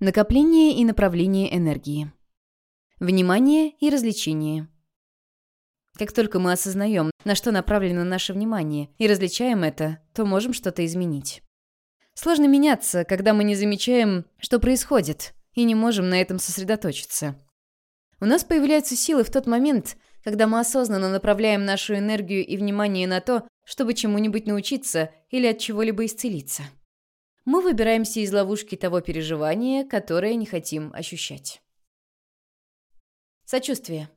Накопление и направление энергии. Внимание и развлечение. Как только мы осознаем, на что направлено наше внимание, и различаем это, то можем что-то изменить. Сложно меняться, когда мы не замечаем, что происходит, и не можем на этом сосредоточиться. У нас появляются силы в тот момент, когда мы осознанно направляем нашу энергию и внимание на то, чтобы чему-нибудь научиться или от чего-либо исцелиться. Мы выбираемся из ловушки того переживания, которое не хотим ощущать. Сочувствие.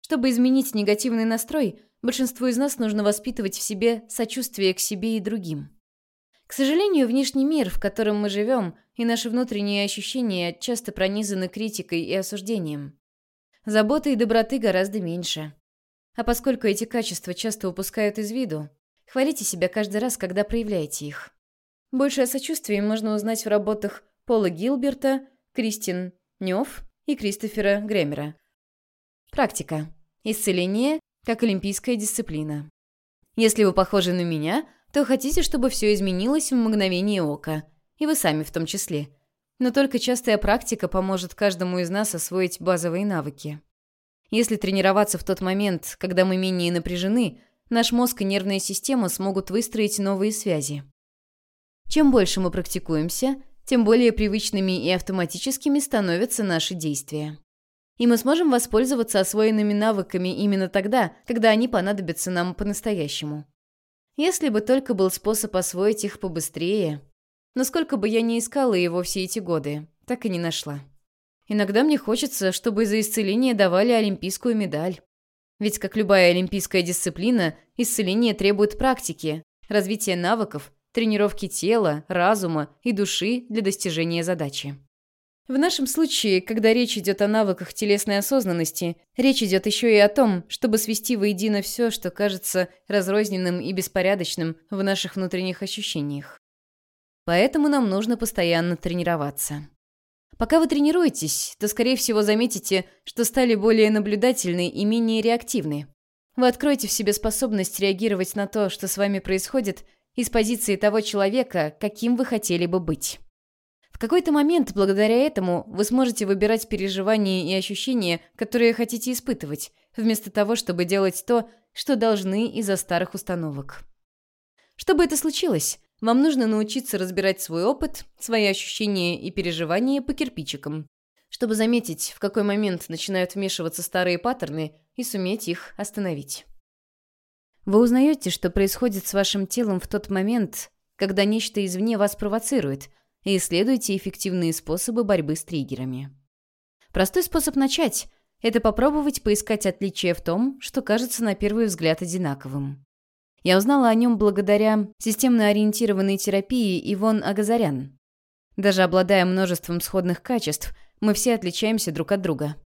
Чтобы изменить негативный настрой, большинству из нас нужно воспитывать в себе сочувствие к себе и другим. К сожалению, внешний мир, в котором мы живем, и наши внутренние ощущения часто пронизаны критикой и осуждением. Заботы и доброты гораздо меньше. А поскольку эти качества часто упускают из виду, хвалите себя каждый раз, когда проявляете их. Больше о сочувствии можно узнать в работах Пола Гилберта, Кристин Нёв и Кристофера Гремера. Практика. Исцеление как олимпийская дисциплина. Если вы похожи на меня, то хотите, чтобы все изменилось в мгновение ока. И вы сами в том числе. Но только частая практика поможет каждому из нас освоить базовые навыки. Если тренироваться в тот момент, когда мы менее напряжены, наш мозг и нервная система смогут выстроить новые связи. Чем больше мы практикуемся, тем более привычными и автоматическими становятся наши действия и мы сможем воспользоваться освоенными навыками именно тогда, когда они понадобятся нам по-настоящему. Если бы только был способ освоить их побыстрее. Но сколько бы я ни искала его все эти годы, так и не нашла. Иногда мне хочется, чтобы за исцеление давали олимпийскую медаль. Ведь, как любая олимпийская дисциплина, исцеление требует практики, развития навыков, тренировки тела, разума и души для достижения задачи. В нашем случае, когда речь идет о навыках телесной осознанности, речь идет еще и о том, чтобы свести воедино все, что кажется разрозненным и беспорядочным в наших внутренних ощущениях. Поэтому нам нужно постоянно тренироваться. Пока вы тренируетесь, то, скорее всего, заметите, что стали более наблюдательны и менее реактивны. Вы откроете в себе способность реагировать на то, что с вами происходит, из позиции того человека, каким вы хотели бы быть какой-то момент, благодаря этому, вы сможете выбирать переживания и ощущения, которые хотите испытывать, вместо того, чтобы делать то, что должны из-за старых установок. Чтобы это случилось, вам нужно научиться разбирать свой опыт, свои ощущения и переживания по кирпичикам, чтобы заметить, в какой момент начинают вмешиваться старые паттерны и суметь их остановить. Вы узнаете, что происходит с вашим телом в тот момент, когда нечто извне вас провоцирует – и исследуйте эффективные способы борьбы с триггерами. Простой способ начать – это попробовать поискать отличия в том, что кажется на первый взгляд одинаковым. Я узнала о нем благодаря системно ориентированной терапии Ивон Агазарян. Даже обладая множеством сходных качеств, мы все отличаемся друг от друга.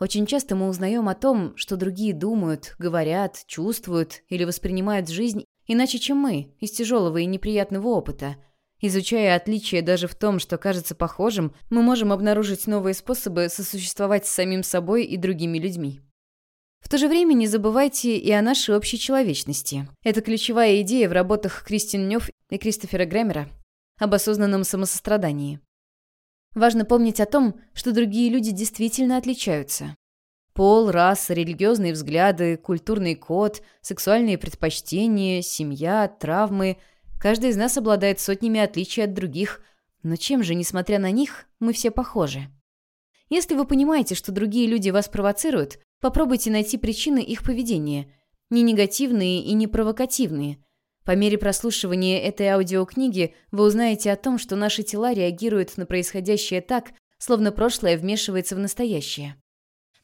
Очень часто мы узнаем о том, что другие думают, говорят, чувствуют или воспринимают жизнь иначе, чем мы, из тяжелого и неприятного опыта – Изучая отличия даже в том, что кажется похожим, мы можем обнаружить новые способы сосуществовать с самим собой и другими людьми. В то же время не забывайте и о нашей общей человечности. Это ключевая идея в работах Кристин Нёв и Кристофера Грэмера об осознанном самосострадании. Важно помнить о том, что другие люди действительно отличаются. Пол, раса, религиозные взгляды, культурный код, сексуальные предпочтения, семья, травмы – Каждый из нас обладает сотнями отличий от других, но чем же, несмотря на них, мы все похожи? Если вы понимаете, что другие люди вас провоцируют, попробуйте найти причины их поведения, не негативные и не провокативные. По мере прослушивания этой аудиокниги вы узнаете о том, что наши тела реагируют на происходящее так, словно прошлое вмешивается в настоящее.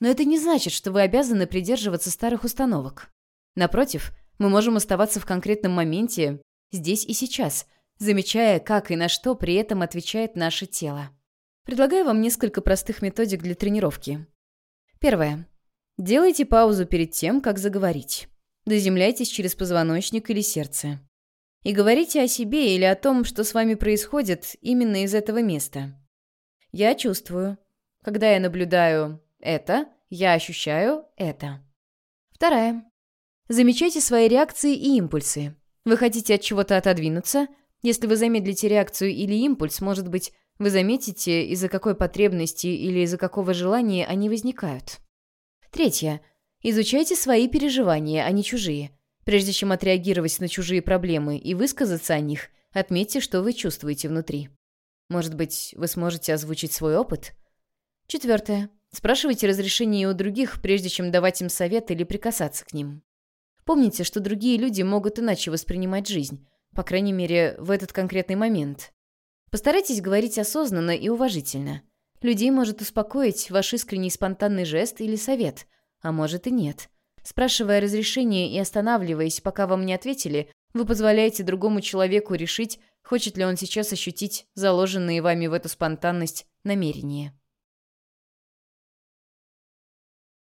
Но это не значит, что вы обязаны придерживаться старых установок. Напротив, мы можем оставаться в конкретном моменте, здесь и сейчас, замечая, как и на что при этом отвечает наше тело. Предлагаю вам несколько простых методик для тренировки. Первое. Делайте паузу перед тем, как заговорить. Доземляйтесь через позвоночник или сердце. И говорите о себе или о том, что с вами происходит именно из этого места. Я чувствую. Когда я наблюдаю это, я ощущаю это. Вторая. Замечайте свои реакции и импульсы. Вы хотите от чего-то отодвинуться? Если вы замедлите реакцию или импульс, может быть, Вы заметите, из-за какой потребности или из-за какого желания они возникают. Третье. Изучайте свои переживания, а не чужие. Прежде чем отреагировать на чужие проблемы и высказаться о них, отметьте, что вы чувствуете внутри. Может быть, вы сможете озвучить свой опыт? Четвертое. Спрашивайте разрешение у других, прежде чем давать им совет или прикасаться к ним. Помните, что другие люди могут иначе воспринимать жизнь, по крайней мере, в этот конкретный момент. Постарайтесь говорить осознанно и уважительно. Людей может успокоить ваш искренний спонтанный жест или совет, а может и нет. Спрашивая разрешение и останавливаясь, пока вам не ответили, вы позволяете другому человеку решить, хочет ли он сейчас ощутить заложенные вами в эту спонтанность намерения.